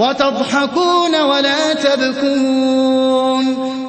وتضحكون ولا تبكون